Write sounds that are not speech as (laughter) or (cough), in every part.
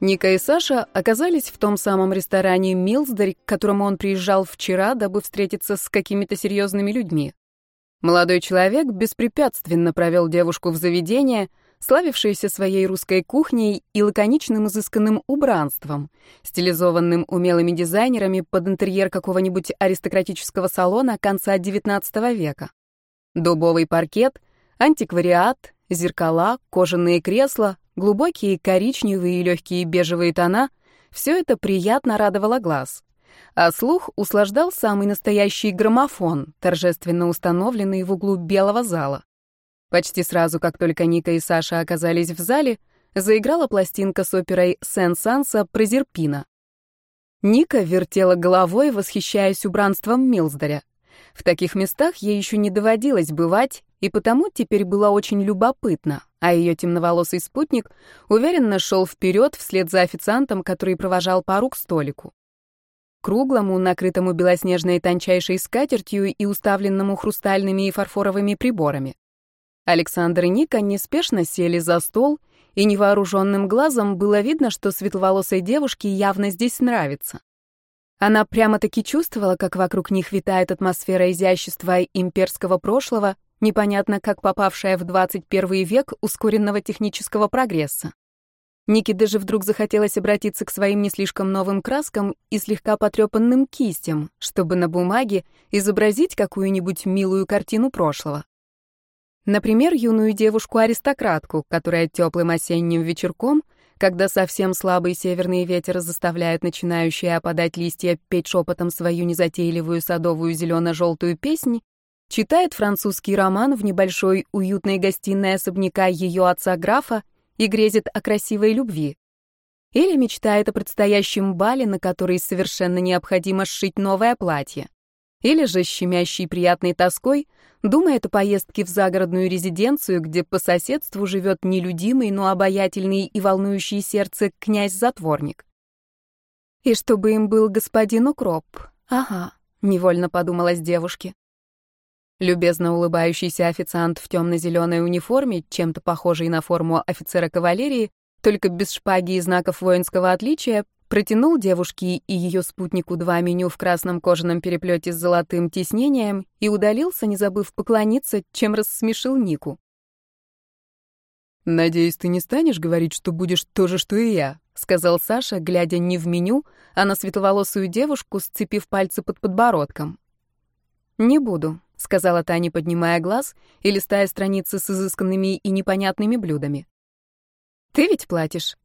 Ника и Саша оказались в том самом ресторане «Милсдарь», к которому он приезжал вчера, дабы встретиться с какими-то серьезными людьми. Молодой человек беспрепятственно провел девушку в заведение, славившееся своей русской кухней и лаконичным изысканным убранством, стилизованным умелыми дизайнерами под интерьер какого-нибудь аристократического салона конца XIX века. Дубовый паркет, антиквариат, зеркала, кожаные кресла, глубокие коричневые и легкие бежевые тона — все это приятно радовало глаз. А слух услаждал самый настоящий граммофон, торжественно установленный в углу белого зала. Почти сразу, как только Ника и Саша оказались в зале, заиграла пластинка с оперой «Сен-Санса» Прозерпина. Ника вертела головой, восхищаясь убранством Милсдаря. В таких местах ей еще не доводилось бывать, и потому теперь было очень любопытно, а ее темноволосый спутник уверенно шел вперед вслед за официантом, который провожал пару к столику. Круглому, накрытому белоснежной тончайшей скатертью и уставленному хрустальными и фарфоровыми приборами. Александр и Ника неспешно сели за стол, и невооруженным глазом было видно, что светловолосой девушке явно здесь нравится. Она прямо-таки чувствовала, как вокруг них витает атмосфера изящества имперского прошлого непонятно как попавшая в 21 век ускоренного технического прогресса. Нике даже вдруг захотелось обратиться к своим не слишком новым краскам и слегка потрепанным кистям, чтобы на бумаге изобразить какую-нибудь милую картину прошлого. Например, юную девушку-аристократку, которая теплым осенним вечерком, когда совсем слабый северный ветер заставляет начинающие опадать листья петь шепотом свою незатейливую садовую зелено-желтую песнь, Читает французский роман в небольшой уютной гостиной особняка ее отца-графа и грезит о красивой любви. Или мечтает о предстоящем бале, на который совершенно необходимо сшить новое платье. Или же щемящей приятной тоской думает о поездке в загородную резиденцию, где по соседству живет нелюдимый, но обаятельный и волнующий сердце князь-затворник. И чтобы им был господин Укроп. Ага, невольно подумалась девушке. Любезно улыбающийся официант в темно-зеленой униформе, чем-то похожий на форму офицера кавалерии, только без шпаги и знаков воинского отличия, протянул девушке и ее спутнику два меню в красном кожаном переплете с золотым тиснением и удалился, не забыв поклониться, чем рассмешил Нику. «Надеюсь, ты не станешь говорить, что будешь то же, что и я», — сказал Саша, глядя не в меню, а на светловолосую девушку, сцепив пальцы под подбородком. «Не буду», — сказала Таня, поднимая глаз и листая страницы с изысканными и непонятными блюдами. «Ты ведь платишь?»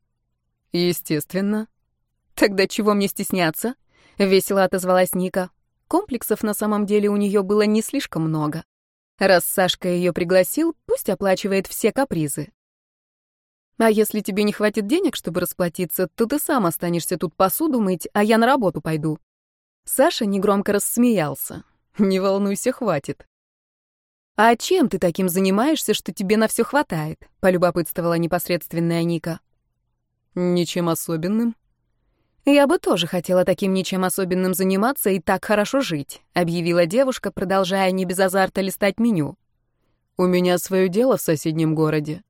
«Естественно». «Тогда чего мне стесняться?» — весело отозвалась Ника. Комплексов на самом деле у нее было не слишком много. Раз Сашка ее пригласил, пусть оплачивает все капризы. А если тебе не хватит денег, чтобы расплатиться, то ты сам останешься тут посуду мыть, а я на работу пойду. Саша негромко рассмеялся. Не волнуйся, хватит. А чем ты таким занимаешься, что тебе на все хватает? полюбопытствовала непосредственная Ника. Ничем особенным. Я бы тоже хотела таким ничем особенным заниматься и так хорошо жить, объявила девушка, продолжая не без азарта листать меню. У меня свое дело в соседнем городе,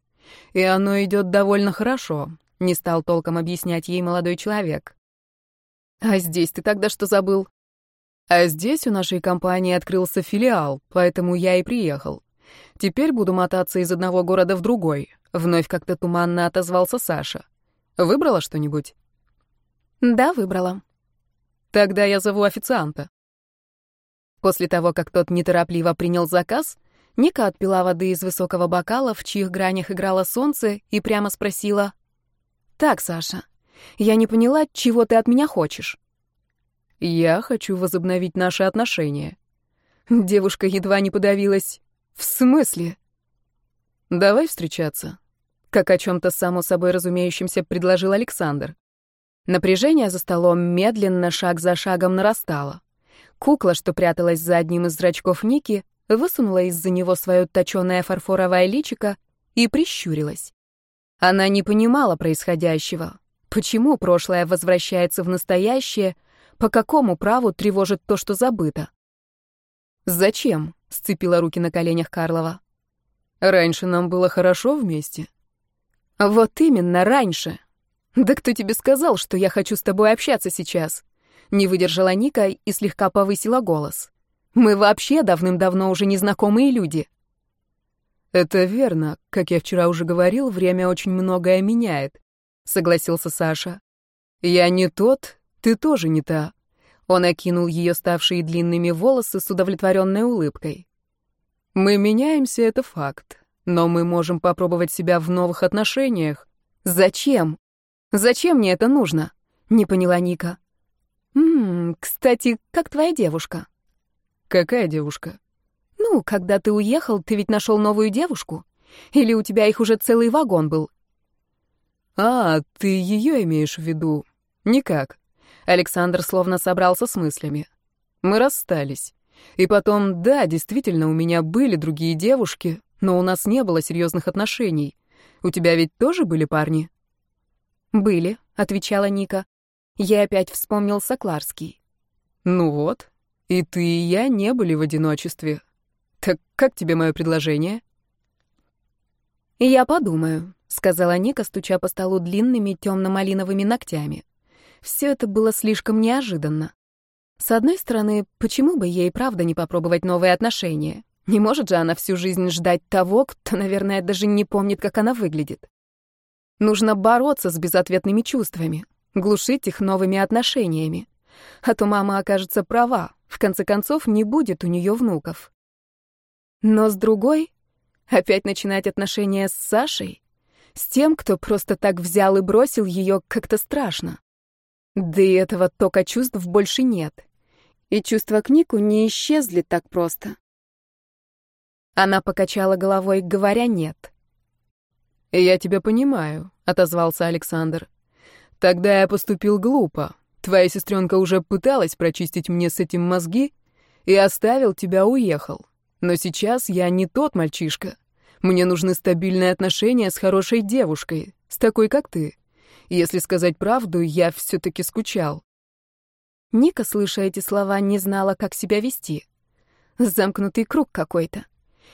и оно идет довольно хорошо, не стал толком объяснять ей молодой человек. А здесь ты тогда что забыл? А здесь у нашей компании открылся филиал, поэтому я и приехал. Теперь буду мотаться из одного города в другой. Вновь как-то туманно отозвался Саша. Выбрала что-нибудь? Да, выбрала. Тогда я зову официанта. После того, как тот неторопливо принял заказ, Ника отпила воды из высокого бокала, в чьих гранях играло солнце, и прямо спросила. «Так, Саша, я не поняла, чего ты от меня хочешь?» Я хочу возобновить наши отношения. Девушка едва не подавилась. В смысле? Давай встречаться. Как о чем-то само собой разумеющемся предложил Александр. Напряжение за столом медленно, шаг за шагом нарастало. Кукла, что пряталась за одним из зрачков Ники, высунула из-за него свое точёное фарфоровое личико и прищурилась. Она не понимала происходящего. Почему прошлое возвращается в настоящее — по какому праву тревожит то, что забыто? «Зачем?» — сцепила руки на коленях Карлова. «Раньше нам было хорошо вместе». «Вот именно, раньше. «Да кто тебе сказал, что я хочу с тобой общаться сейчас?» Не выдержала Ника и слегка повысила голос. «Мы вообще давным-давно уже незнакомые люди». «Это верно. Как я вчера уже говорил, время очень многое меняет», — согласился Саша. «Я не тот, ты тоже не та». Он окинул ее ставшие длинными волосы с удовлетворенной улыбкой. «Мы меняемся, это факт, но мы можем попробовать себя в новых отношениях». «Зачем? Зачем мне это нужно?» — не поняла Ника. «Ммм, кстати, как твоя девушка?» «Какая девушка?» «Ну, когда ты уехал, ты ведь нашел новую девушку? Или у тебя их уже целый вагон был?» «А, ты ее имеешь в виду?» «Никак». Александр словно собрался с мыслями. «Мы расстались. И потом, да, действительно, у меня были другие девушки, но у нас не было серьезных отношений. У тебя ведь тоже были парни?» «Были», — отвечала Ника. Я опять вспомнил Сокларский. «Ну вот, и ты, и я не были в одиночестве. Так как тебе мое предложение?» «Я подумаю», — сказала Ника, стуча по столу длинными темно-малиновыми ногтями. Все это было слишком неожиданно. С одной стороны, почему бы ей правда не попробовать новые отношения? Не может же она всю жизнь ждать того, кто, наверное, даже не помнит, как она выглядит. Нужно бороться с безответными чувствами, глушить их новыми отношениями. А то мама окажется права, в конце концов не будет у нее внуков. Но с другой, опять начинать отношения с Сашей, с тем, кто просто так взял и бросил ее, как-то страшно. Да и этого тока чувств больше нет. И чувства к Нику не исчезли так просто. Она покачала головой, говоря «нет». «Я тебя понимаю», — отозвался Александр. Тогда я поступил глупо. Твоя сестренка уже пыталась прочистить мне с этим мозги и оставил тебя, уехал. Но сейчас я не тот мальчишка. Мне нужны стабильные отношения с хорошей девушкой, с такой, как ты. Если сказать правду, я все-таки скучал. Ника, слыша эти слова, не знала, как себя вести. Замкнутый круг какой-то.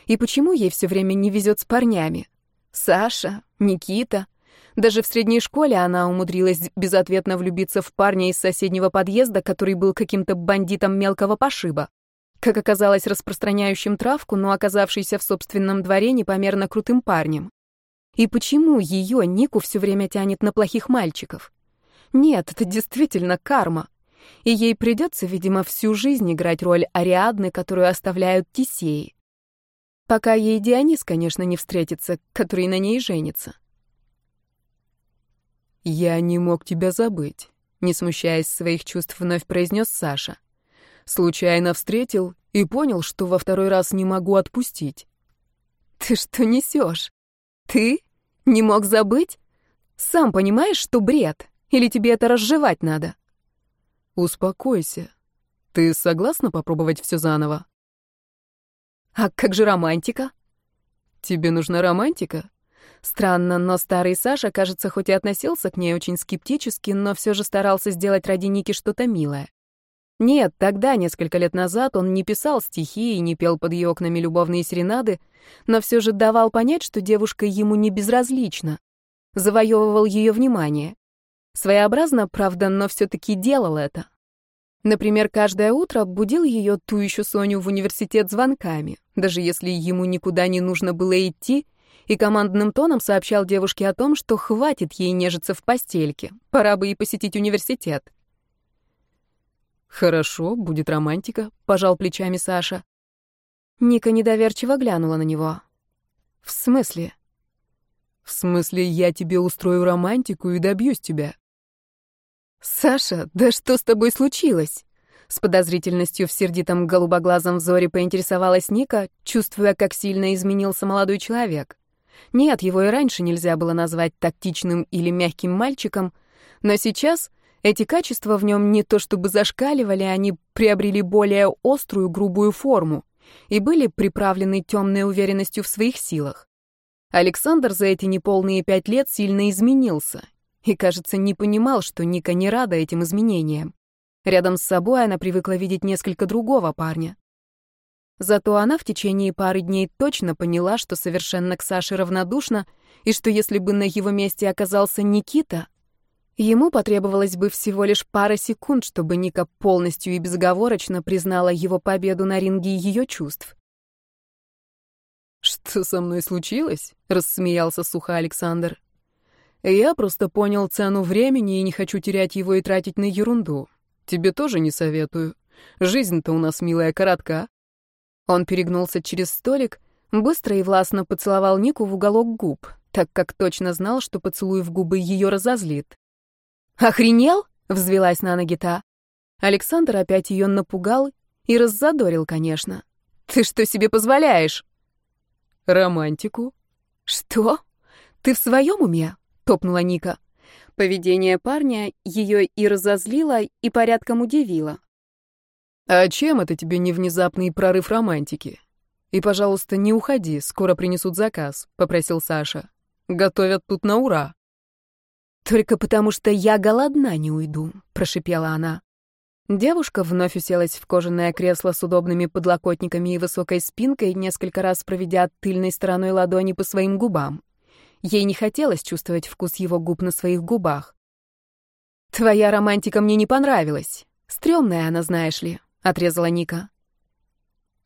И почему ей все время не везет с парнями? Саша, Никита — даже в средней школе она умудрилась безответно влюбиться в парня из соседнего подъезда, который был каким-то бандитом мелкого пошиба. Как оказалось, распространяющим травку, но оказавшийся в собственном дворе непомерно крутым парнем. И почему ее, Нику, все время тянет на плохих мальчиков? Нет, это действительно карма. И ей придется, видимо, всю жизнь играть роль Ариадны, которую оставляют Тисеи. Пока ей Дионис, конечно, не встретится, который на ней женится. «Я не мог тебя забыть», — не смущаясь своих чувств, вновь произнес Саша. «Случайно встретил и понял, что во второй раз не могу отпустить». «Ты что несешь? Ты? Не мог забыть? Сам понимаешь, что бред? Или тебе это разжевать надо?» «Успокойся. Ты согласна попробовать все заново?» «А как же романтика?» «Тебе нужна романтика?» Странно, но старый Саша, кажется, хоть и относился к ней очень скептически, но все же старался сделать ради Ники что-то милое. Нет, тогда, несколько лет назад, он не писал стихи и не пел под ее окнами любовные серенады, но все же давал понять, что девушка ему не безразлична. Завоевывал ее внимание. Своеобразно, правда, но все-таки делал это. Например, каждое утро будил ее, ту еще Соню, в университет звонками, даже если ему никуда не нужно было идти — и командным тоном сообщал девушке о том, что хватит ей нежиться в постельке, пора бы и посетить университет. «Хорошо, будет романтика», — пожал плечами Саша. Ника недоверчиво глянула на него. «В смысле?» «В смысле, я тебе устрою романтику и добьюсь тебя». «Саша, да что с тобой случилось?» С подозрительностью в сердитом голубоглазом взоре поинтересовалась Ника, чувствуя, как сильно изменился молодой человек. Нет, его и раньше нельзя было назвать тактичным или мягким мальчиком, но сейчас эти качества в нем не то чтобы зашкаливали, они приобрели более острую, грубую форму и были приправлены темной уверенностью в своих силах. Александр за эти неполные пять лет сильно изменился и, кажется, не понимал, что Ника не рада этим изменениям. Рядом с собой она привыкла видеть несколько другого парня. Зато она в течение пары дней точно поняла, что совершенно к Саше равнодушна, и что если бы на его месте оказался Никита, Ему потребовалось бы всего лишь пара секунд, чтобы Ника полностью и безоговорочно признала его победу на ринге ее чувств. «Что со мной случилось?» — рассмеялся сухо Александр. «Я просто понял цену времени и не хочу терять его и тратить на ерунду. Тебе тоже не советую. Жизнь-то у нас, милая, коротка». Он перегнулся через столик, быстро и властно поцеловал Нику в уголок губ, так как точно знал, что поцелуй в губы ее разозлит. «Охренел?» — взвелась на ноги та. Александр опять ее напугал и раззадорил, конечно. «Ты что себе позволяешь?» «Романтику». «Что? Ты в своем уме?» — топнула Ника. Поведение парня ее и разозлило, и порядком удивило. «А чем это тебе не внезапный прорыв романтики? И, пожалуйста, не уходи, скоро принесут заказ», — попросил Саша. «Готовят тут на ура». «Только потому что я голодна не уйду», — прошипела она. Девушка вновь уселась в кожаное кресло с удобными подлокотниками и высокой спинкой, несколько раз проведя тыльной стороной ладони по своим губам. Ей не хотелось чувствовать вкус его губ на своих губах. «Твоя романтика мне не понравилась. Стрёмная она, знаешь ли», — отрезала Ника.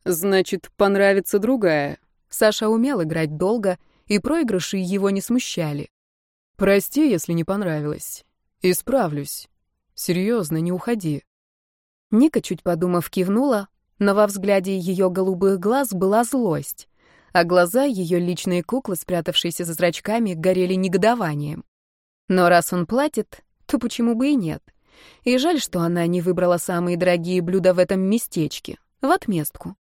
«Значит, понравится другая». Саша умел играть долго, и проигрыши его не смущали. Прости, если не понравилось. Исправлюсь. Серьезно, не уходи. Ника, чуть подумав, кивнула, но во взгляде ее голубых глаз была злость, а глаза ее личной куклы, спрятавшиеся за зрачками, горели негодованием. Но раз он платит, то почему бы и нет? И жаль, что она не выбрала самые дорогие блюда в этом местечке, в отместку.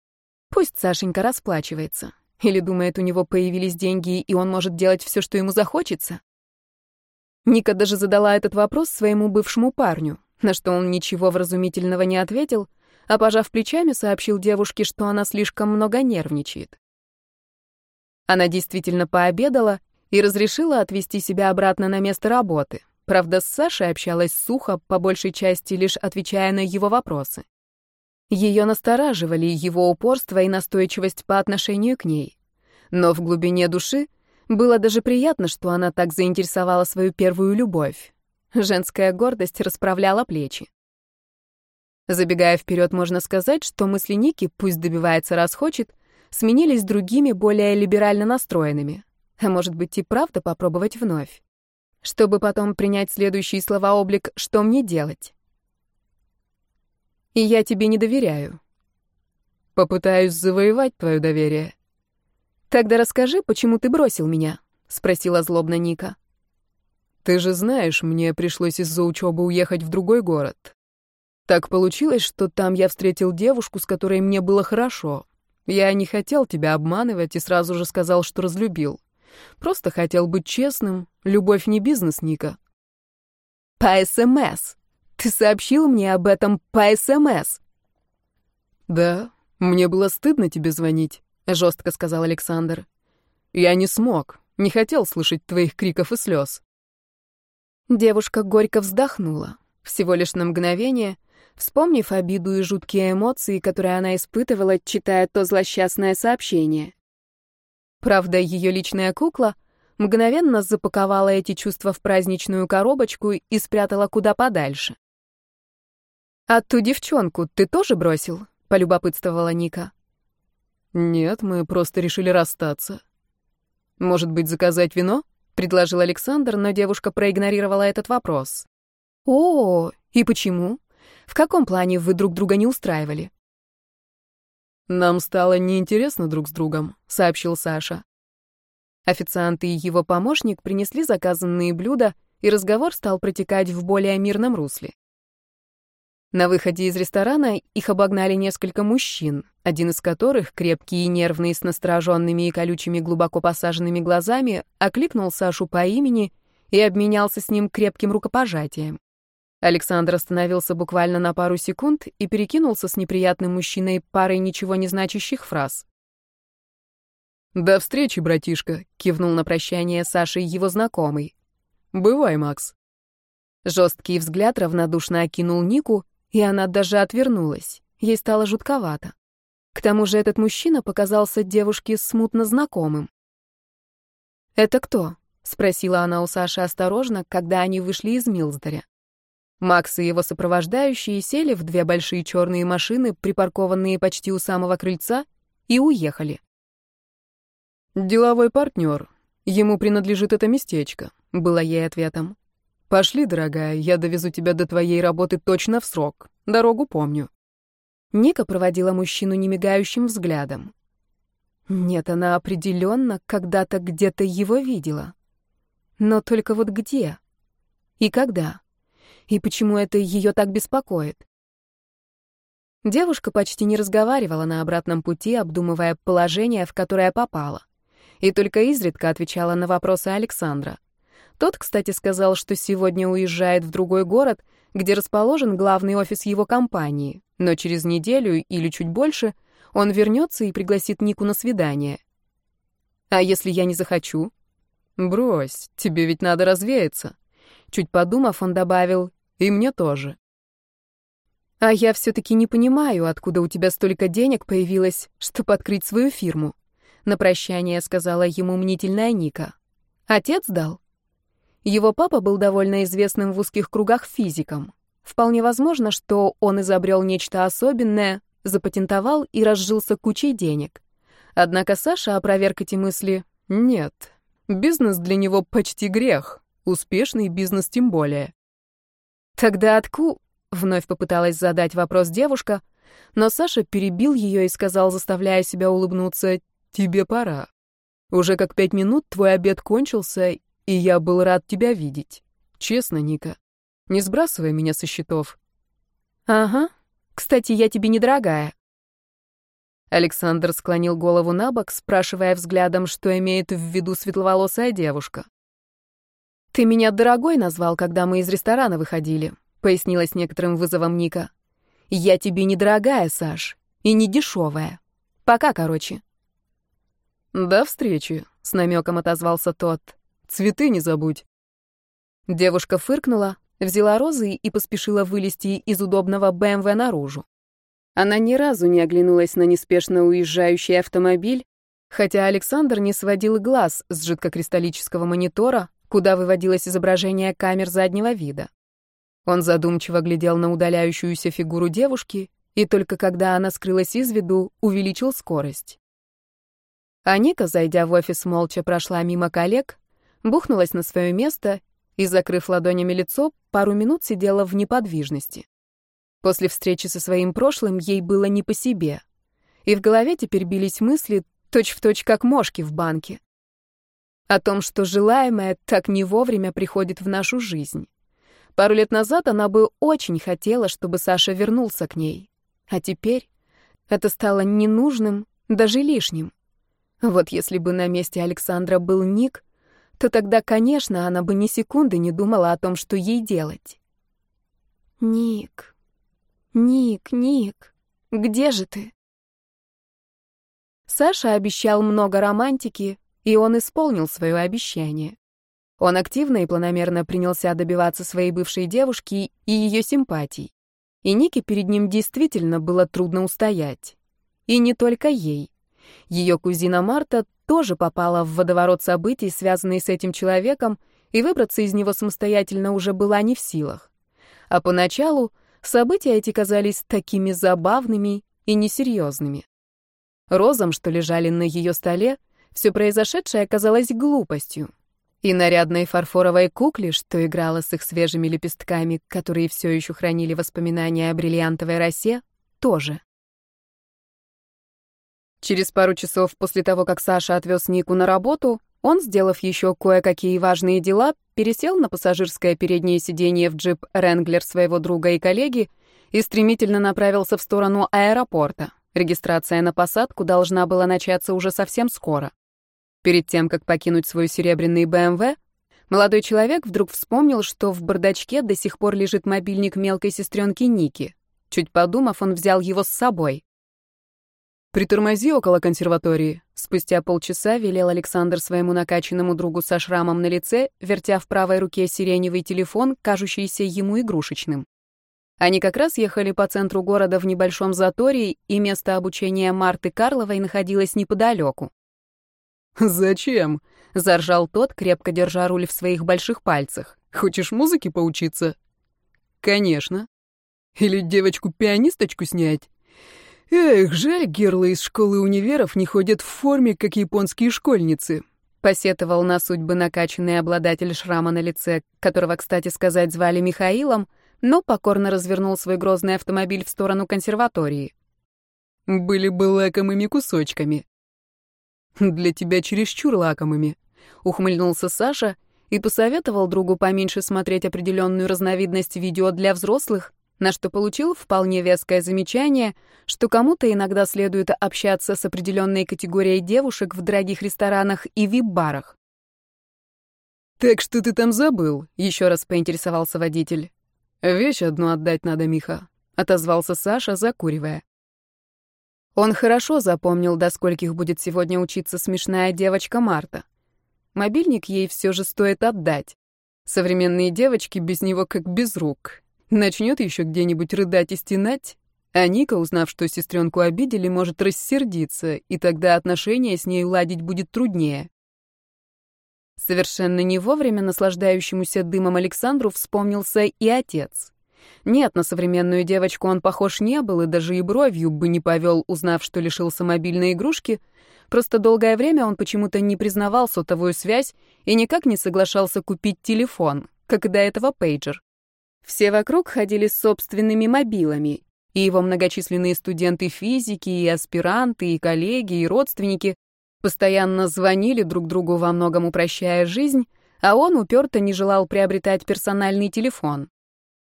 Пусть Сашенька расплачивается. Или думает, у него появились деньги, и он может делать все, что ему захочется? Ника даже задала этот вопрос своему бывшему парню, на что он ничего вразумительного не ответил, а, пожав плечами, сообщил девушке, что она слишком много нервничает. Она действительно пообедала и разрешила отвезти себя обратно на место работы. Правда, с Сашей общалась сухо, по большей части лишь отвечая на его вопросы. Ее настораживали его упорство и настойчивость по отношению к ней. Но в глубине души было даже приятно, что она так заинтересовала свою первую любовь. Женская гордость расправляла плечи. Забегая вперед, можно сказать, что мысли Ники, пусть добивается раз хочет, сменились другими, более либерально настроенными. А может быть и правда попробовать вновь. Чтобы потом принять следующий словооблик «что мне делать?» И я тебе не доверяю. Попытаюсь завоевать твое доверие. «Тогда расскажи, почему ты бросил меня?» — спросила злобно Ника. «Ты же знаешь, мне пришлось из-за учебы уехать в другой город. Так получилось, что там я встретил девушку, с которой мне было хорошо. Я не хотел тебя обманывать и сразу же сказал, что разлюбил. Просто хотел быть честным. Любовь не бизнес, Ника». «По СМС. Ты сообщил мне об этом по СМС». «Да, мне было стыдно тебе звонить. — жестко сказал Александр. «Я не смог, не хотел слышать твоих криков и слез». Девушка горько вздохнула, всего лишь на мгновение, вспомнив обиду и жуткие эмоции, которые она испытывала, читая то злосчастное сообщение. Правда, ее личная кукла мгновенно запаковала эти чувства в праздничную коробочку и спрятала куда подальше. «А ту девчонку ты тоже бросил?» — полюбопытствовала Ника. «Нет, мы просто решили расстаться». «Может быть, заказать вино?» — предложил Александр, но девушка проигнорировала этот вопрос. «О, и почему? В каком плане вы друг друга не устраивали?» «Нам стало неинтересно друг с другом», — сообщил Саша. Официант и его помощник принесли заказанные блюда, и разговор стал протекать в более мирном русле. На выходе из ресторана их обогнали несколько мужчин, один из которых, крепкий и нервный, с настороженными и колючими глубоко посаженными глазами, окликнул Сашу по имени и обменялся с ним крепким рукопожатием. Александр остановился буквально на пару секунд и перекинулся с неприятным мужчиной парой ничего не значащих фраз. «До встречи, братишка», — кивнул на прощание Саша и его знакомый. «Бывай, Макс». Жесткий взгляд равнодушно окинул Нику, и она даже отвернулась. Ей стало жутковато. К тому же этот мужчина показался девушке смутно знакомым. «Это кто?» — спросила она у Саши осторожно, когда они вышли из Милсдаря. Макс и его сопровождающие сели в две большие черные машины, припаркованные почти у самого крыльца, и уехали. «Деловой партнер. Ему принадлежит это местечко», — было ей ответом. «Пошли, дорогая, я довезу тебя до твоей работы точно в срок. Дорогу помню». Ника проводила мужчину немигающим взглядом. Нет, она определенно когда-то где-то его видела. Но только вот где? И когда? И почему это ее так беспокоит? Девушка почти не разговаривала на обратном пути, обдумывая положение, в которое попала. И только изредка отвечала на вопросы Александра. Тот, кстати, сказал, что сегодня уезжает в другой город, где расположен главный офис его компании, но через неделю или чуть больше он вернется и пригласит Нику на свидание. А если я не захочу? Брось, тебе ведь надо развеяться. Чуть подумав, он добавил, и мне тоже. А я все-таки не понимаю, откуда у тебя столько денег появилось, чтобы открыть свою фирму. На прощание сказала ему мнительная Ника. Отец дал. Его папа был довольно известным в узких кругах физиком. Вполне возможно, что он изобрел нечто особенное, запатентовал и разжился кучей денег. Однако Саша опроверг эти мысли «нет». Бизнес для него почти грех, успешный бизнес тем более. «Тогда отку?» — вновь попыталась задать вопрос девушка, но Саша перебил ее и сказал, заставляя себя улыбнуться, «Тебе пора. Уже как пять минут твой обед кончился, и я был рад тебя видеть. Честно, Ника. Не сбрасывай меня со счетов. Ага. Кстати, я тебе недорогая. Александр склонил голову на бок, спрашивая взглядом, что имеет в виду светловолосая девушка. «Ты меня дорогой назвал, когда мы из ресторана выходили», — пояснила с некоторым вызовом Ника. «Я тебе недорогая, Саш, и не дешевая. Пока, короче». «До встречи», — с намеком отозвался тот. Цветы не забудь». Девушка фыркнула, взяла розы и поспешила вылезти из удобного БМВ наружу. Она ни разу не оглянулась на неспешно уезжающий автомобиль, хотя Александр не сводил глаз с жидкокристаллического монитора, куда выводилось изображение камер заднего вида. Он задумчиво глядел на удаляющуюся фигуру девушки, и только когда она скрылась из виду, увеличил скорость. А Ника, зайдя в офис, молча прошла мимо коллег, бухнулась на свое место и, закрыв ладонями лицо, пару минут сидела в неподвижности. После встречи со своим прошлым ей было не по себе. И в голове теперь бились мысли точь-в-точь, точь, как мошки в банке. О том, что желаемое так не вовремя приходит в нашу жизнь. Пару лет назад она бы очень хотела, чтобы Саша вернулся к ней. А теперь это стало ненужным, даже лишним. Вот если бы на месте Александра был Ник, то тогда, конечно, она бы ни секунды не думала о том, что ей делать. «Ник, Ник, Ник, где же ты?» Саша обещал много романтики, и он исполнил свое обещание. Он активно и планомерно принялся добиваться своей бывшей девушки и ее симпатий. И Нике перед ним действительно было трудно устоять. И не только ей. Ее кузина Марта тоже попала в водоворот событий, связанный с этим человеком, и выбраться из него самостоятельно уже была не в силах. А поначалу события эти казались такими забавными и несерьезными. Розам, что лежали на ее столе, все произошедшее казалось глупостью. И нарядной фарфоровой кукле, что играла с их свежими лепестками, которые все еще хранили воспоминания о бриллиантовой росе, тоже. Через пару часов после того, как Саша отвез Нику на работу, он, сделав еще кое-какие важные дела, пересел на пассажирское переднее сиденье в джип «Ренглер» своего друга и коллеги и стремительно направился в сторону аэропорта. Регистрация на посадку должна была начаться уже совсем скоро. Перед тем, как покинуть свой серебряный БМВ, молодой человек вдруг вспомнил, что в бардачке до сих пор лежит мобильник мелкой сестренки Ники. Чуть подумав, он взял его с собой. «Притормози около консерватории», — спустя полчаса велел Александр своему накачанному другу со шрамом на лице, вертя в правой руке сиреневый телефон, кажущийся ему игрушечным. Они как раз ехали по центру города в небольшом заторе, и место обучения Марты Карловой находилось неподалеку. «Зачем?» — заржал тот, крепко держа руль в своих больших пальцах. «Хочешь музыке поучиться?» «Конечно. Или девочку-пианисточку снять?» «Эх, жаль, герлы из школы универов не ходят в форме, как японские школьницы», — посетовал на судьбы накачанный обладатель шрама на лице, которого, кстати сказать, звали Михаилом, но покорно развернул свой грозный автомобиль в сторону консерватории. «Были бы лакомыми кусочками». «Для тебя чересчур лакомыми», — ухмыльнулся Саша и посоветовал другу поменьше смотреть определенную разновидность видео для взрослых, на что получил вполне веское замечание, что кому-то иногда следует общаться с определенной категорией девушек в дорогих ресторанах и вип-барах. «Так что ты там забыл?» — еще раз поинтересовался водитель. «Вещь одну отдать надо, Миха», — отозвался Саша, закуривая. Он хорошо запомнил, до скольких будет сегодня учиться смешная девочка Марта. Мобильник ей все же стоит отдать. Современные девочки без него как без рук. Начнет еще где-нибудь рыдать и стенать, а Ника, узнав, что сестренку обидели, может рассердиться, и тогда отношения с ней уладить будет труднее. Совершенно не вовремя наслаждающемуся дымом Александру вспомнился и отец. Нет, на современную девочку он похож не был и даже и бровью бы не повел, узнав, что лишился мобильной игрушки. Просто долгое время он почему-то не признавал сотовую связь и никак не соглашался купить телефон, как и до этого пейджер. Все вокруг ходили с собственными мобилами, и его многочисленные студенты физики, и аспиранты, и коллеги, и родственники постоянно звонили друг другу во многом упрощая жизнь, а он уперто не желал приобретать персональный телефон.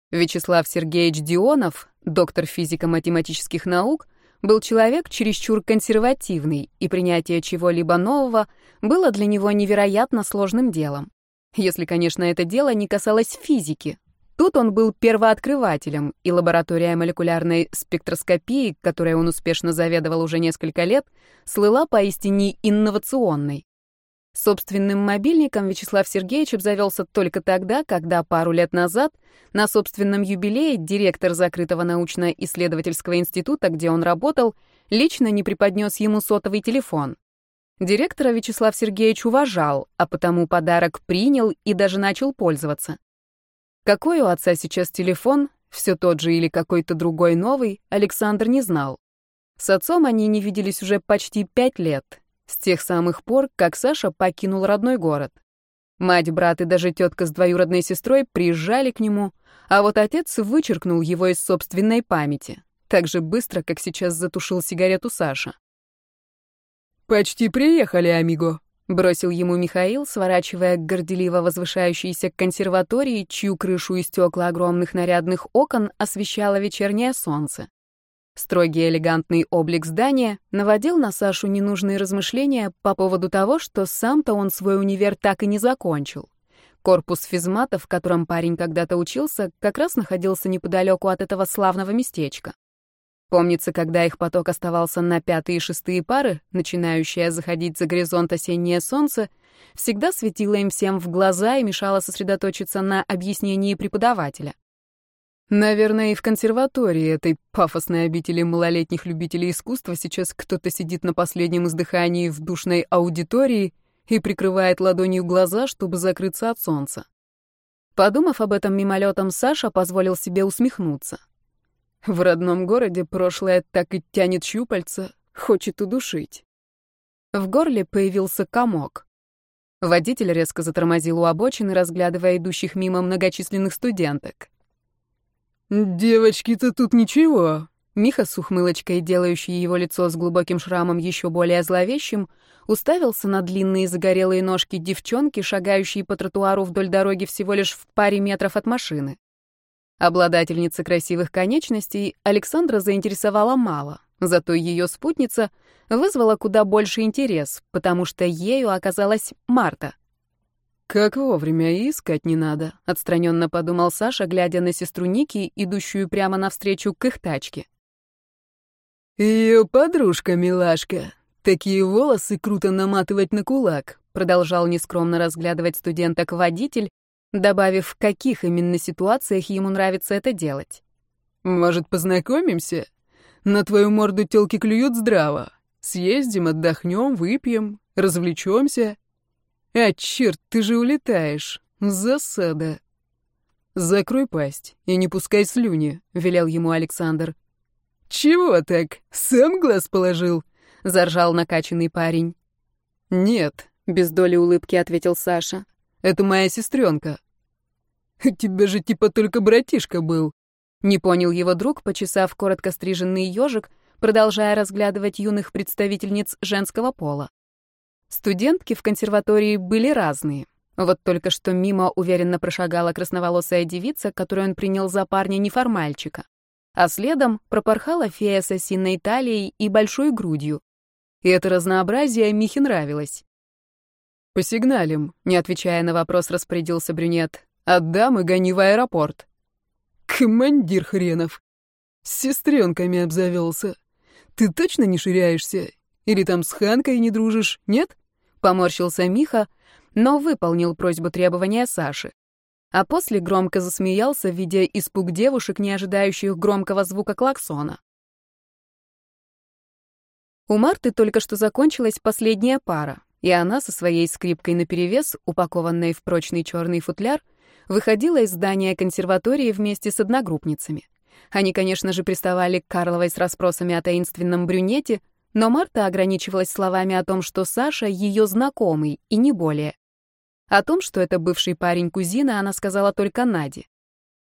Вячеслав Сергеевич Дионов, доктор физико-математических наук, был человек чересчур консервативный, и принятие чего-либо нового было для него невероятно сложным делом. Если, конечно, это дело не касалось физики, Тут он был первооткрывателем, и лаборатория молекулярной спектроскопии, которой он успешно заведовал уже несколько лет, слыла поистине инновационной. Собственным мобильником Вячеслав Сергеевич обзавелся только тогда, когда пару лет назад на собственном юбилее директор закрытого научно-исследовательского института, где он работал, лично не преподнес ему сотовый телефон. Директора Вячеслав Сергеевич уважал, а потому подарок принял и даже начал пользоваться. Какой у отца сейчас телефон, все тот же или какой-то другой новый, Александр не знал. С отцом они не виделись уже почти пять лет, с тех самых пор, как Саша покинул родной город. Мать, брат и даже тетка с двоюродной сестрой приезжали к нему, а вот отец вычеркнул его из собственной памяти, так же быстро, как сейчас затушил сигарету Саша. «Почти приехали, амиго», Бросил ему Михаил, сворачивая к горделиво возвышающейся консерватории, чью крышу и стекла огромных нарядных окон освещало вечернее солнце. Строгий элегантный облик здания наводил на Сашу ненужные размышления по поводу того, что сам-то он свой универ так и не закончил. Корпус физмата, в котором парень когда-то учился, как раз находился неподалеку от этого славного местечка. Помнится, когда их поток оставался на пятые и шестые пары, начинающее заходить за горизонт осеннее солнце, всегда светило им всем в глаза и мешало сосредоточиться на объяснении преподавателя. Наверное, и в консерватории этой пафосной обители малолетних любителей искусства сейчас кто-то сидит на последнем издыхании в душной аудитории и прикрывает ладонью глаза, чтобы закрыться от солнца. Подумав об этом мимолетом, Саша позволил себе усмехнуться. В родном городе прошлое так и тянет щупальца, хочет удушить. В горле появился комок. Водитель резко затормозил у обочины, разглядывая идущих мимо многочисленных студенток. «Девочки-то тут ничего». Миха с ухмылочкой, делающий его лицо с глубоким шрамом еще более зловещим, уставился на длинные загорелые ножки девчонки, шагающие по тротуару вдоль дороги всего лишь в паре метров от машины. Обладательница красивых конечностей Александра заинтересовала мало, зато ее спутница вызвала куда больше интерес, потому что ею оказалась Марта. «Как вовремя и искать не надо», — отстраненно подумал Саша, глядя на сестру Ники, идущую прямо навстречу к их тачке. «Ее подружка-милашка. Такие волосы круто наматывать на кулак», — продолжал нескромно разглядывать студенток водитель, добавив, в каких именно ситуациях ему нравится это делать. «Может, познакомимся? На твою морду тёлки клюют здраво. Съездим, отдохнем, выпьем. Развлечемся?» «А, черт, ты же улетаешь! Засада!» «Закрой пасть и не пускай слюни», — велел ему Александр. «Чего так? Сам глаз положил?» — заржал накачанный парень. «Нет», — без доли улыбки ответил Саша. «Это моя сестренка». (laughs) «У тебя же типа только братишка был», — не понял его друг, почесав коротко стриженный ежик, продолжая разглядывать юных представительниц женского пола. Студентки в консерватории были разные. Вот только что мимо уверенно прошагала красноволосая девица, которую он принял за парня неформальчика. А следом пропорхала фея с осиной талией и большой грудью. И это разнообразие Михе нравилось. «Посигналим», — не отвечая на вопрос, распорядился брюнет. «Отдам и гони в аэропорт». «Командир хренов! С сестренками обзавелся. Ты точно не ширяешься? Или там с Ханкой не дружишь, нет?» Поморщился Миха, но выполнил просьбу требования Саши. А после громко засмеялся, видя испуг девушек, не ожидающих громкого звука клаксона. У Марты только что закончилась последняя пара, и она со своей скрипкой наперевес, упакованной в прочный черный футляр, выходила из здания консерватории вместе с одногруппницами. Они, конечно же, приставали к Карловой с расспросами о таинственном брюнете, но Марта ограничивалась словами о том, что Саша — ее знакомый, и не более. О том, что это бывший парень кузины, она сказала только Наде.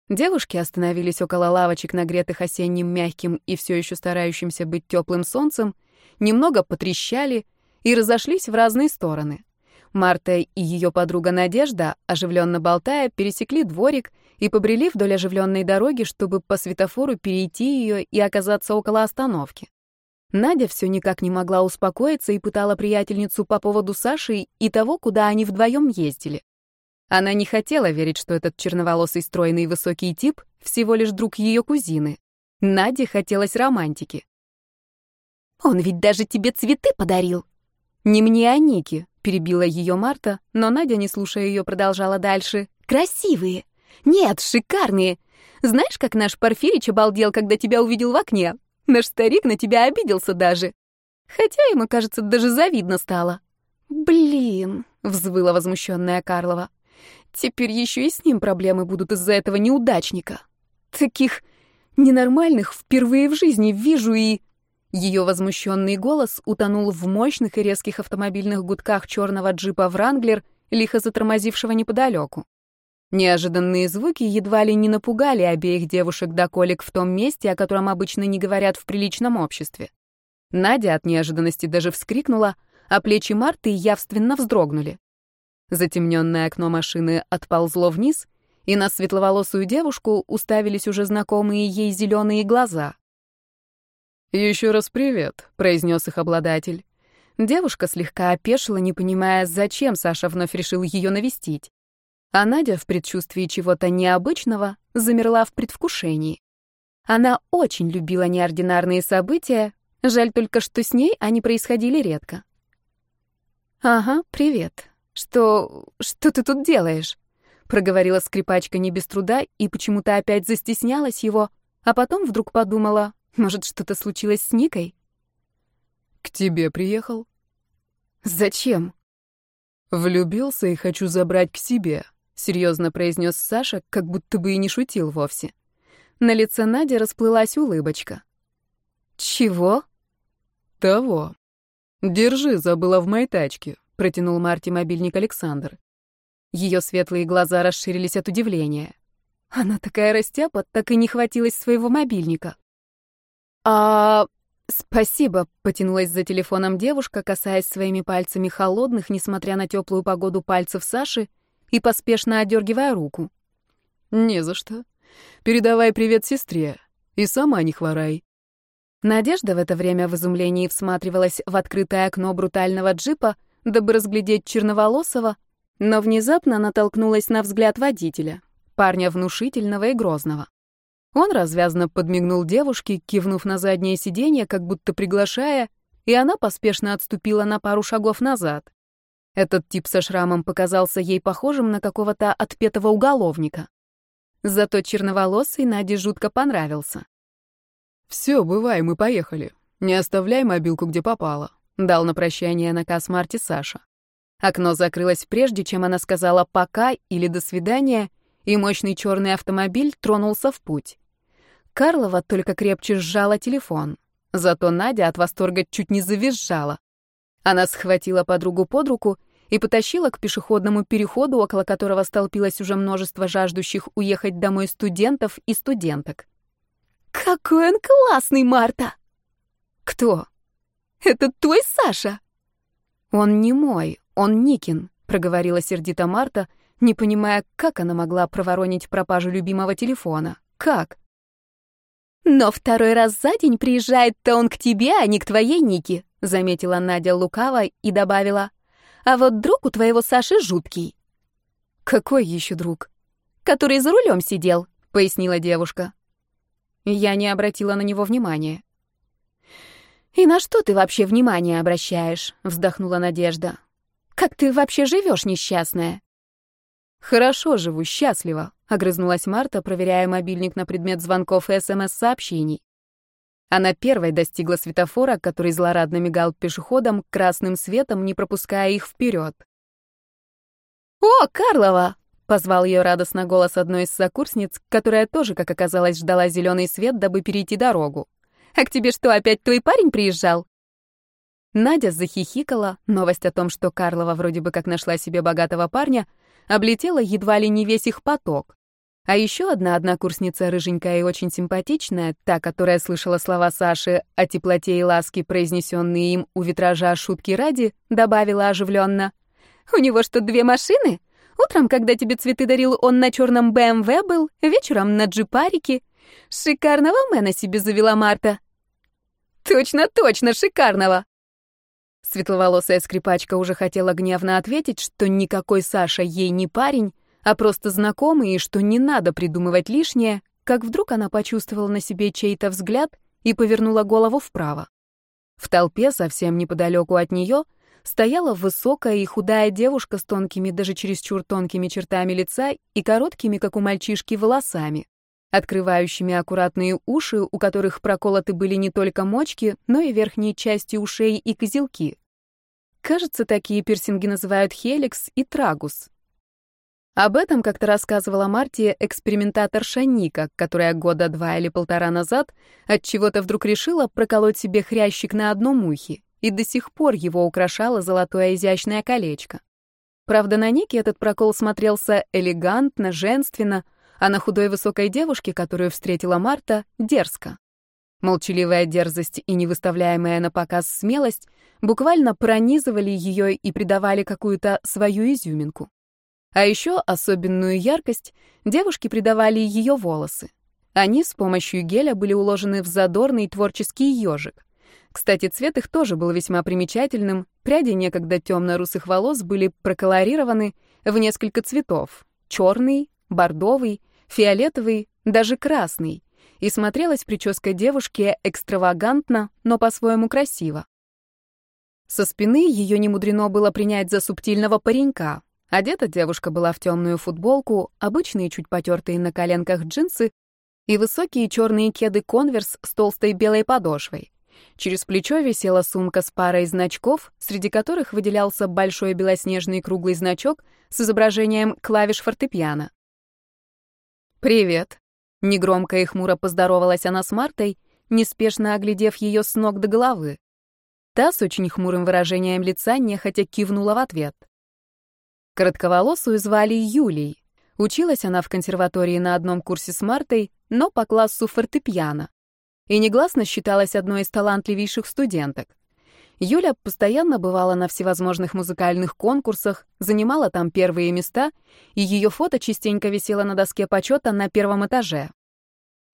Девушки остановились около лавочек, нагретых осенним мягким и все еще старающимся быть теплым солнцем, немного потрещали и разошлись в разные стороны. Марта и ее подруга Надежда, оживленно болтая, пересекли дворик и побрели вдоль оживленной дороги, чтобы по светофору перейти ее и оказаться около остановки. Надя все никак не могла успокоиться и пытала приятельницу по поводу Саши и того, куда они вдвоем ездили. Она не хотела верить, что этот черноволосый стройный высокий тип всего лишь друг ее кузины. Наде хотелось романтики. «Он ведь даже тебе цветы подарил!» «Не мне, а Нике», — перебила ее Марта, но Надя, не слушая ее, продолжала дальше. «Красивые! Нет, шикарные! Знаешь, как наш Порфирич обалдел, когда тебя увидел в окне? Наш старик на тебя обиделся даже. Хотя ему, кажется, даже завидно стало. Блин, взвыла возмущенная Карлова. Теперь еще и с ним проблемы будут из-за этого неудачника. Таких ненормальных впервые в жизни вижу и... Ее возмущенный голос утонул в мощных и резких автомобильных гудках черного джипа «Вранглер», лихо затормозившего неподалеку. Неожиданные звуки едва ли не напугали обеих девушек до колик в том месте, о котором обычно не говорят в приличном обществе. Надя от неожиданности даже вскрикнула, а плечи Марты явственно вздрогнули. Затемненное окно машины отползло вниз, и на светловолосую девушку уставились уже знакомые ей зеленые глаза. «Еще раз привет», — произнес их обладатель. Девушка слегка опешила, не понимая, зачем Саша вновь решил ее навестить. А Надя в предчувствии чего-то необычного замерла в предвкушении. Она очень любила неординарные события, жаль только, что с ней они происходили редко. «Ага, привет. Что... что ты тут делаешь?» проговорила скрипачка не без труда и почему-то опять застеснялась его, а потом вдруг подумала, может, что-то случилось с Никой? «К тебе приехал?» «Зачем?» «Влюбился и хочу забрать к себе», серьезно произнес Саша, как будто бы и не шутил вовсе. На лице Нади расплылась улыбочка. Чего? Того. Держи, забыла в моей тачке, протянул Марти мобильник Александр. Ее светлые глаза расширились от удивления. Она такая растяпа, так и не хватилась своего мобильника. А «Спасибо», — потянулась за телефоном девушка, касаясь своими пальцами холодных, несмотря на теплую погоду пальцев Саши, и поспешно одергивая руку. «Не за что. Передавай привет сестре. И сама не хворай». Надежда в это время в изумлении всматривалась в открытое окно брутального джипа, дабы разглядеть черноволосого, но внезапно натолкнулась на взгляд водителя, парня внушительного и грозного. Он развязно подмигнул девушке, кивнув на заднее сиденье, как будто приглашая, и она поспешно отступила на пару шагов назад. Этот тип со шрамом показался ей похожим на какого-то отпетого уголовника. Зато черноволосый Наде жутко понравился. «Все, бывай, мы поехали. Не оставляй мобилку, где попало. дал на прощание наказ Марте Саша. Окно закрылось прежде, чем она сказала «пока» или «до свидания», и мощный черный автомобиль тронулся в путь. Карлова только крепче сжала телефон. Зато Надя от восторга чуть не завизжала. Она схватила подругу под руку и потащила к пешеходному переходу, около которого столпилось уже множество жаждущих уехать домой студентов и студенток. «Какой он классный, Марта!» «Кто?» «Это твой Саша!» «Он не мой, он Никин», — проговорила сердито Марта, не понимая, как она могла проворонить пропажу любимого телефона. Как? «Но второй раз за день приезжает-то он к тебе, а не к твоей Нике», — заметила Надя лукаво и добавила. «А вот друг у твоего Саши жуткий». «Какой еще друг?» «Который за рулем сидел», — пояснила девушка. Я не обратила на него внимания. «И на что ты вообще внимание обращаешь?» — вздохнула Надежда. «Как ты вообще живешь, несчастная?» «Хорошо живу, счастливо», — огрызнулась Марта, проверяя мобильник на предмет звонков и СМС-сообщений. Она первой достигла светофора, который злорадно мигал пешеходам красным светом, не пропуская их вперед. «О, Карлова!» — позвал ее радостно голос одной из сокурсниц, которая тоже, как оказалось, ждала зеленый свет, дабы перейти дорогу. «А к тебе что, опять твой парень приезжал?» Надя захихикала. Новость о том, что Карлова вроде бы как нашла себе богатого парня, облетела едва ли не весь их поток. А еще одна однокурсница, рыженькая и очень симпатичная, та, которая слышала слова Саши о теплоте и ласке, произнесенные им у витража шутки ради, добавила оживленно. «У него что, две машины? Утром, когда тебе цветы дарил, он на черном БМВ эм был, вечером на джипарике. Шикарного мэна себе завела Марта». «Точно, точно, шикарного!» Светловолосая скрипачка уже хотела гневно ответить, что никакой Саша ей не парень, а просто знакомый, и что не надо придумывать лишнее, как вдруг она почувствовала на себе чей-то взгляд и повернула голову вправо. В толпе, совсем неподалеку от нее, стояла высокая и худая девушка с тонкими, даже чересчур тонкими чертами лица и короткими, как у мальчишки, волосами, открывающими аккуратные уши, у которых проколоты были не только мочки, но и верхние части ушей и козелки. Кажется, такие пирсинги называют хеликс и трагус. Об этом как-то рассказывала Мартия экспериментаторша Ника, которая года два или полтора назад от чего-то вдруг решила проколоть себе хрящик на одном ухе, и до сих пор его украшало золотое изящное колечко. Правда, на Нике этот прокол смотрелся элегантно, женственно, а на худой высокой девушке, которую встретила Марта, дерзко. Молчаливая дерзость и невыставляемая на показ смелость буквально пронизывали ее и придавали какую-то свою изюминку. А еще особенную яркость девушки придавали ее волосы. Они с помощью геля были уложены в задорный творческий ежик. Кстати, цвет их тоже был весьма примечательным. Пряди некогда темно-русых волос были проколорированы в несколько цветов. Черный, бордовый, фиолетовый, даже красный. И смотрелась прическа девушки экстравагантно, но по-своему красиво. Со спины ее немудрено было принять за субтильного паренька, Одета девушка была в темную футболку, обычные чуть потертые на коленках джинсы и высокие черные кеды «Конверс» с толстой белой подошвой. Через плечо висела сумка с парой значков, среди которых выделялся большой белоснежный круглый значок с изображением клавиш фортепиано. «Привет», — негромко и хмуро поздоровалась она с Мартой, неспешно оглядев ее с ног до головы. Та с очень хмурым выражением лица нехотя кивнула в ответ. Коротковолосую звали Юлей. Училась она в консерватории на одном курсе с Мартой, но по классу фортепиано. И негласно считалась одной из талантливейших студенток. Юля постоянно бывала на всевозможных музыкальных конкурсах, занимала там первые места, и ее фото частенько висело на доске почета на первом этаже.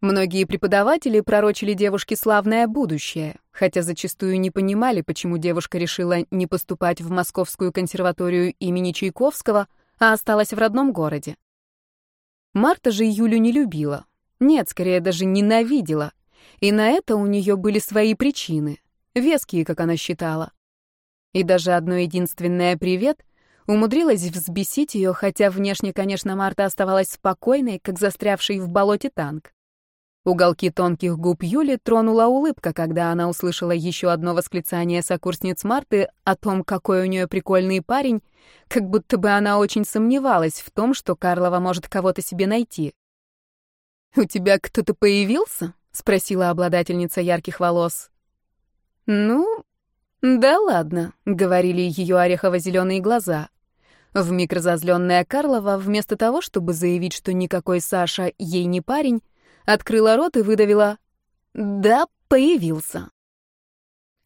Многие преподаватели пророчили девушке славное будущее, хотя зачастую не понимали, почему девушка решила не поступать в Московскую консерваторию имени Чайковского, а осталась в родном городе. Марта же Юлю не любила. Нет, скорее даже ненавидела. И на это у нее были свои причины, веские, как она считала. И даже одно единственное «привет» умудрилась взбесить ее, хотя внешне, конечно, Марта оставалась спокойной, как застрявший в болоте танк. Уголки тонких губ Юли тронула улыбка, когда она услышала еще одно восклицание сокурсниц Марты о том, какой у нее прикольный парень, как будто бы она очень сомневалась в том, что Карлова может кого-то себе найти. «У тебя кто-то появился?» — спросила обладательница ярких волос. «Ну, да ладно», — говорили ее орехово-зеленые глаза. Вмиг разозленная Карлова, вместо того, чтобы заявить, что никакой Саша ей не парень, открыла рот и выдавила «Да, появился».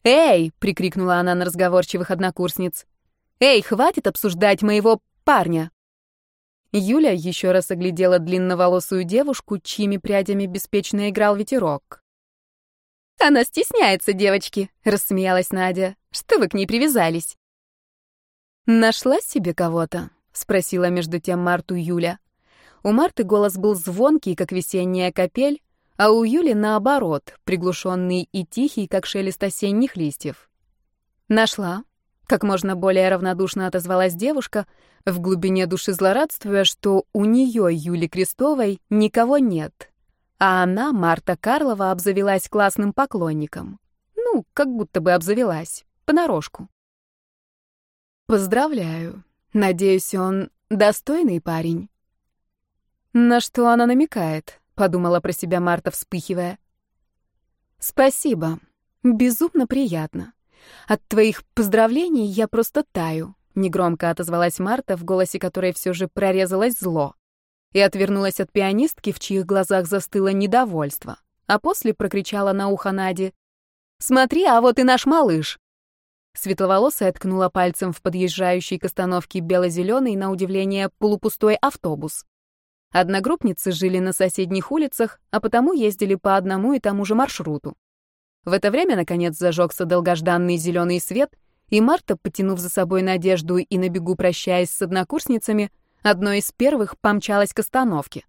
«Эй!» — прикрикнула она на разговорчивых однокурсниц. «Эй, хватит обсуждать моего парня!» Юля еще раз оглядела длинноволосую девушку, чьими прядями беспечно играл ветерок. «Она стесняется, девочки», — рассмеялась Надя. «Что вы к ней привязались?» «Нашла себе кого-то?» — спросила между тем Марту Юля. У Марты голос был звонкий, как весенняя капель, а у Юли наоборот, приглушенный и тихий, как шелест осенних листьев. «Нашла», — как можно более равнодушно отозвалась девушка, в глубине души злорадствуя, что у нее, Юли Крестовой, никого нет, а она, Марта Карлова, обзавелась классным поклонником. Ну, как будто бы обзавелась, понарошку. «Поздравляю. Надеюсь, он достойный парень». «На что она намекает?» — подумала про себя Марта, вспыхивая. «Спасибо. Безумно приятно. От твоих поздравлений я просто таю», — негромко отозвалась Марта, в голосе которой все же прорезалось зло, и отвернулась от пианистки, в чьих глазах застыло недовольство, а после прокричала на ухо Наде. «Смотри, а вот и наш малыш!» Светловолосая ткнула пальцем в подъезжающий к остановке бело-зеленый, на удивление, полупустой автобус. Одногруппницы жили на соседних улицах, а потому ездили по одному и тому же маршруту. В это время, наконец, зажегся долгожданный зеленый свет, и Марта, потянув за собой Надежду и на бегу прощаясь с однокурсницами, одной из первых помчалась к остановке.